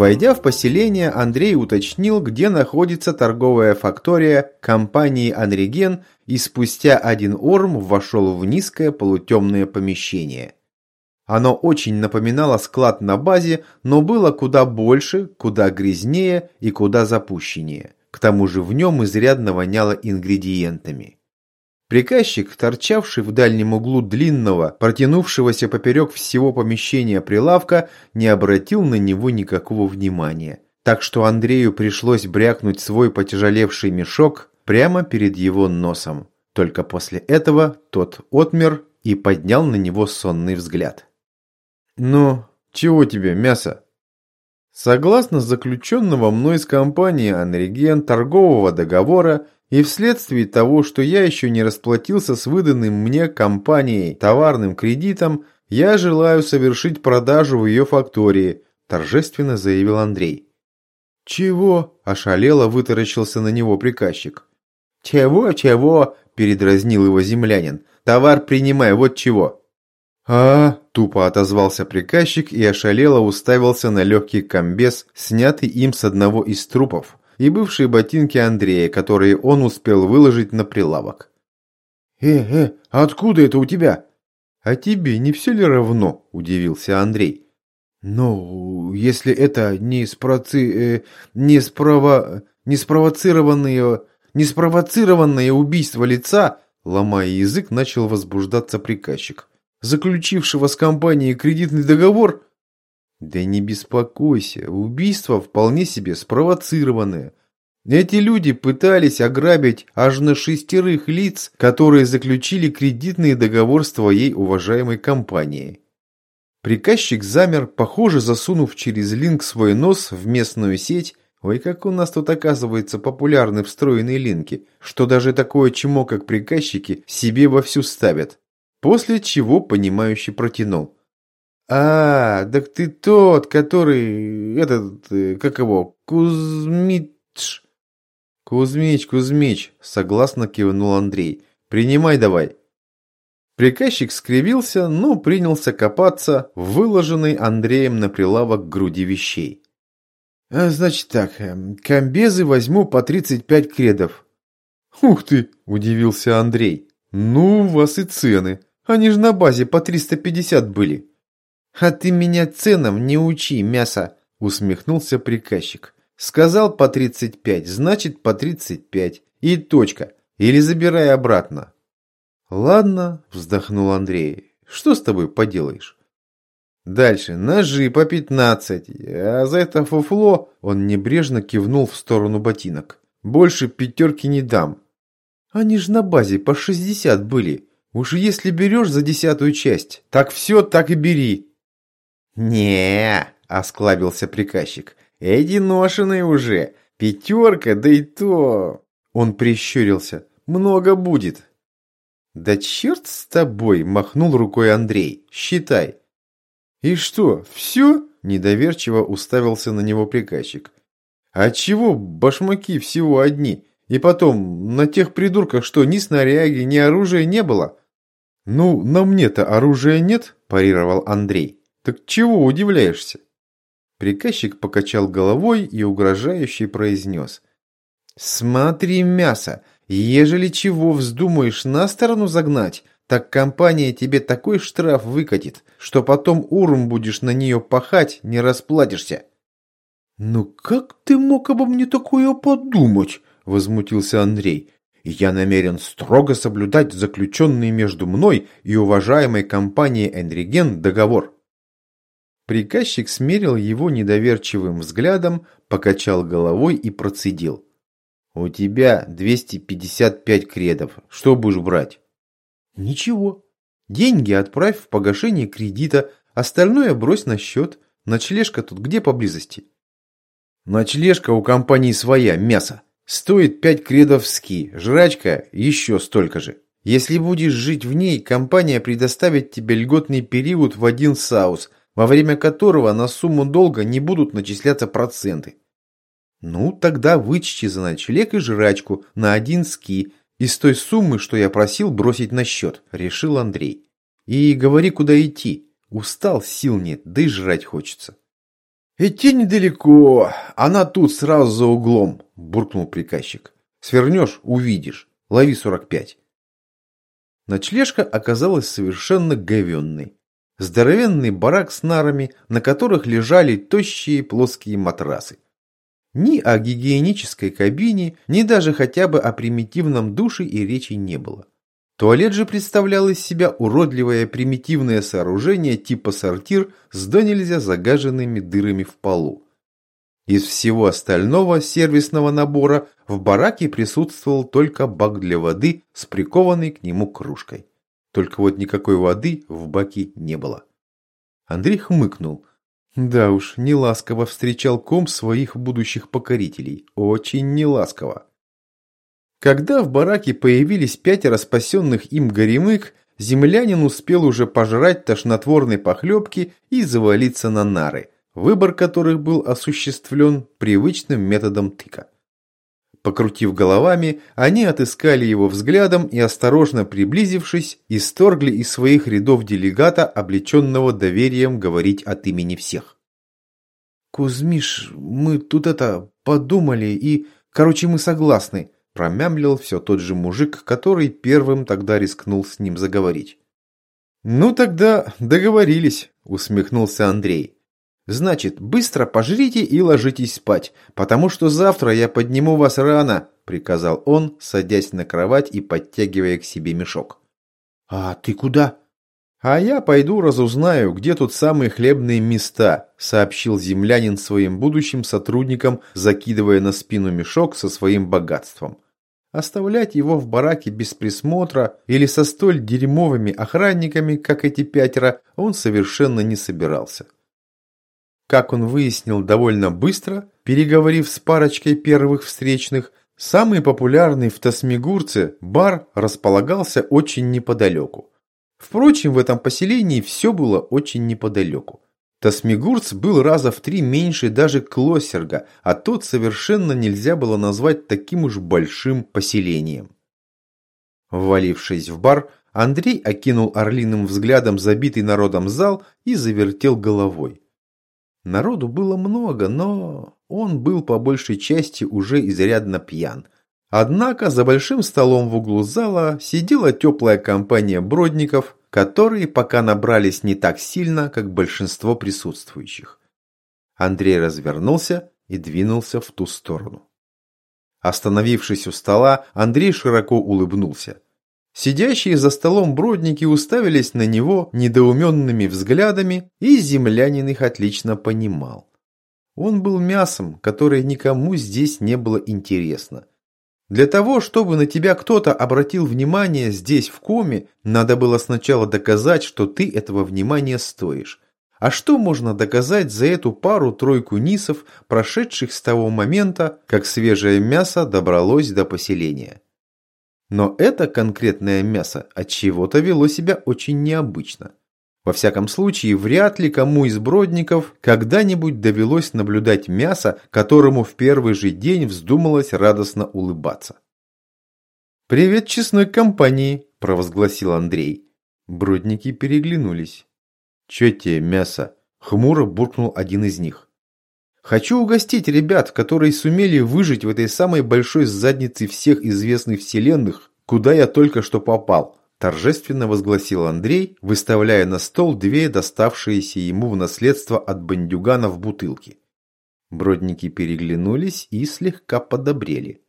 Войдя в поселение, Андрей уточнил, где находится торговая фактория компании «Анриген» и спустя один орм вошел в низкое полутемное помещение. Оно очень напоминало склад на базе, но было куда больше, куда грязнее и куда запущеннее. К тому же в нем изрядно воняло ингредиентами. Приказчик, торчавший в дальнем углу длинного, протянувшегося поперек всего помещения прилавка, не обратил на него никакого внимания. Так что Андрею пришлось брякнуть свой потяжелевший мешок прямо перед его носом. Только после этого тот отмер и поднял на него сонный взгляд. «Ну, чего тебе, мясо?» Согласно заключенного мной с компанией «Анриген» торгового договора, и вследствие того, что я еще не расплатился с выданным мне компанией товарным кредитом, я желаю совершить продажу в ее фактории, торжественно заявил Андрей. «Чего?» – ошалело вытаращился на него приказчик. «Чего, чего?» – передразнил его землянин. «Товар принимай, вот чего!» а, тупо отозвался приказчик и ошалело уставился на легкий комбез, снятый им с одного из трупов и бывшие ботинки Андрея, которые он успел выложить на прилавок. «Э, э, откуда это у тебя?» «А тебе не все ли равно?» – удивился Андрей. «Ну, если это не спроци... Э, не спрово... не спровоцированные... не спровоцированное убийство лица...» Ломая язык, начал возбуждаться приказчик. «Заключившего с компанией кредитный договор...» Да не беспокойся, убийство вполне себе спровоцированное. Эти люди пытались ограбить аж на шестерых лиц, которые заключили кредитный договор с твоей уважаемой компанией. Приказчик замер, похоже, засунув через линк свой нос в местную сеть. Ой, как у нас тут оказывается популярны встроенные линки, что даже такое чмо, как приказчики, себе вовсю ставят. После чего понимающий протянул. «А, так ты тот, который... этот... Э, как его? Кузьмич...» «Кузьмич, Кузьмич», — согласно кивнул Андрей. «Принимай давай». Приказчик скривился, но принялся копаться в выложенной Андреем на прилавок груди вещей. «А, «Значит так, эм, комбезы возьму по 35 кредов». «Ух ты!» – удивился Андрей. «Ну, у вас и цены. Они же на базе по 350 были». «А ты меня ценам не учи, мясо!» – усмехнулся приказчик. «Сказал по 35, значит по 35. И точка. Или забирай обратно». «Ладно», – вздохнул Андрей. «Что с тобой поделаешь?» «Дальше. Ножи по 15. А за это фуфло...» Он небрежно кивнул в сторону ботинок. «Больше пятерки не дам». «Они же на базе по 60 были. Уж если берешь за десятую часть, так все, так и бери не осклабился приказчик. «Эти ношеные уже. Пятерка, да и то...» Он прищурился. «Много будет». «Да черт с тобой!» – махнул рукой Андрей. «Считай». «И что, все?» – недоверчиво уставился на него приказчик. «А чего башмаки всего одни? И потом, на тех придурках что, ни снаряги, ни оружия не было?» «Ну, на мне-то оружия нет», – парировал Андрей. Так чего удивляешься? Приказчик покачал головой и угрожающе произнес. Смотри, мясо, ежели чего вздумаешь на сторону загнать, так компания тебе такой штраф выкатит, что потом урм будешь на нее пахать, не расплатишься. «Ну как ты мог обо мне такое подумать?» – возмутился Андрей. «Я намерен строго соблюдать заключенный между мной и уважаемой компанией «Энриген» договор». Приказчик смерил его недоверчивым взглядом, покачал головой и процедил. «У тебя 255 кредов. Что будешь брать?» «Ничего. Деньги отправь в погашение кредита, остальное брось на счет. Ночлежка тут где поблизости?» «Ночлежка у компании своя, мясо. Стоит 5 кредов ски, жрачка еще столько же. Если будешь жить в ней, компания предоставит тебе льготный период в один саус – во время которого на сумму долга не будут начисляться проценты. Ну, тогда вычти за ночлег и жрачку на один ски из той суммы, что я просил бросить на счет, решил Андрей. И говори, куда идти. Устал, сил нет, да и жрать хочется. «Идти недалеко, она тут сразу за углом», – буркнул приказчик. «Свернешь – увидишь. Лови сорок пять». Ночлежка оказалась совершенно говенной. Здоровенный барак с нарами, на которых лежали тощие плоские матрасы. Ни о гигиенической кабине, ни даже хотя бы о примитивном душе и речи не было. Туалет же представлял из себя уродливое примитивное сооружение типа сортир с до нельзя загаженными дырами в полу. Из всего остального сервисного набора в бараке присутствовал только бак для воды с прикованной к нему кружкой. Только вот никакой воды в баке не было. Андрей хмыкнул. Да уж, неласково встречал ком своих будущих покорителей. Очень неласково. Когда в бараке появились пятеро спасенных им горемык, землянин успел уже пожрать тошнотворной похлебки и завалиться на нары, выбор которых был осуществлен привычным методом тыка. Покрутив головами, они отыскали его взглядом и, осторожно приблизившись, исторгли из своих рядов делегата, облеченного доверием говорить от имени всех. «Кузьмиш, мы тут это подумали и... Короче, мы согласны», промямлил все тот же мужик, который первым тогда рискнул с ним заговорить. «Ну тогда договорились», – усмехнулся Андрей. «Значит, быстро пожрите и ложитесь спать, потому что завтра я подниму вас рано», – приказал он, садясь на кровать и подтягивая к себе мешок. «А ты куда?» «А я пойду разузнаю, где тут самые хлебные места», – сообщил землянин своим будущим сотрудникам, закидывая на спину мешок со своим богатством. Оставлять его в бараке без присмотра или со столь дерьмовыми охранниками, как эти пятеро, он совершенно не собирался. Как он выяснил довольно быстро, переговорив с парочкой первых встречных, самый популярный в Тасмигурце бар располагался очень неподалеку. Впрочем, в этом поселении все было очень неподалеку. Тасмигурц был раза в три меньше даже Клосерга, а тот совершенно нельзя было назвать таким уж большим поселением. Ввалившись в бар, Андрей окинул орлиным взглядом забитый народом зал и завертел головой. Народу было много, но он был по большей части уже изрядно пьян. Однако за большим столом в углу зала сидела теплая компания бродников, которые пока набрались не так сильно, как большинство присутствующих. Андрей развернулся и двинулся в ту сторону. Остановившись у стола, Андрей широко улыбнулся. Сидящие за столом бродники уставились на него недоуменными взглядами, и землянин их отлично понимал. Он был мясом, которое никому здесь не было интересно. Для того, чтобы на тебя кто-то обратил внимание здесь в коме, надо было сначала доказать, что ты этого внимания стоишь. А что можно доказать за эту пару-тройку нисов, прошедших с того момента, как свежее мясо добралось до поселения? Но это конкретное мясо от чего-то вело себя очень необычно. Во всяком случае, вряд ли кому из бродников когда-нибудь довелось наблюдать мясо, которому в первый же день вздумалось радостно улыбаться. «Привет честной компании!» – провозгласил Андрей. Бродники переглянулись. «Че тебе мясо?» – хмуро буркнул один из них. «Хочу угостить ребят, которые сумели выжить в этой самой большой заднице всех известных вселенных, куда я только что попал», торжественно возгласил Андрей, выставляя на стол две доставшиеся ему в наследство от бандюгана в бутылке. Бродники переглянулись и слегка подобрели.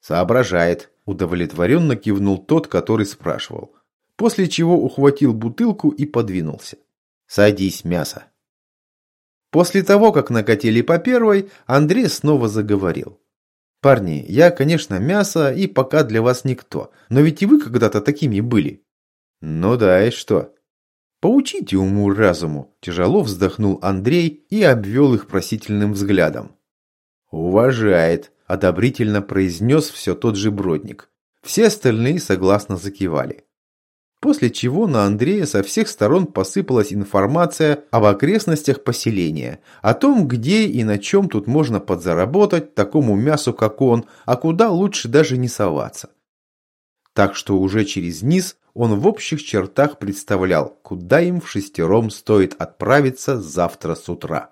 «Соображает», – удовлетворенно кивнул тот, который спрашивал, после чего ухватил бутылку и подвинулся. «Садись, мясо». После того, как накатили по первой, Андрей снова заговорил. Парни, я, конечно, мясо и пока для вас никто, но ведь и вы когда-то такими были. Ну да, и что? Поучите уму-разуму, тяжело вздохнул Андрей и обвел их просительным взглядом. Уважает, одобрительно произнес все тот же Бродник. Все остальные согласно закивали. После чего на Андрея со всех сторон посыпалась информация об окрестностях поселения, о том, где и на чем тут можно подзаработать такому мясу, как он, а куда лучше даже не соваться. Так что уже через низ он в общих чертах представлял, куда им в шестером стоит отправиться завтра с утра.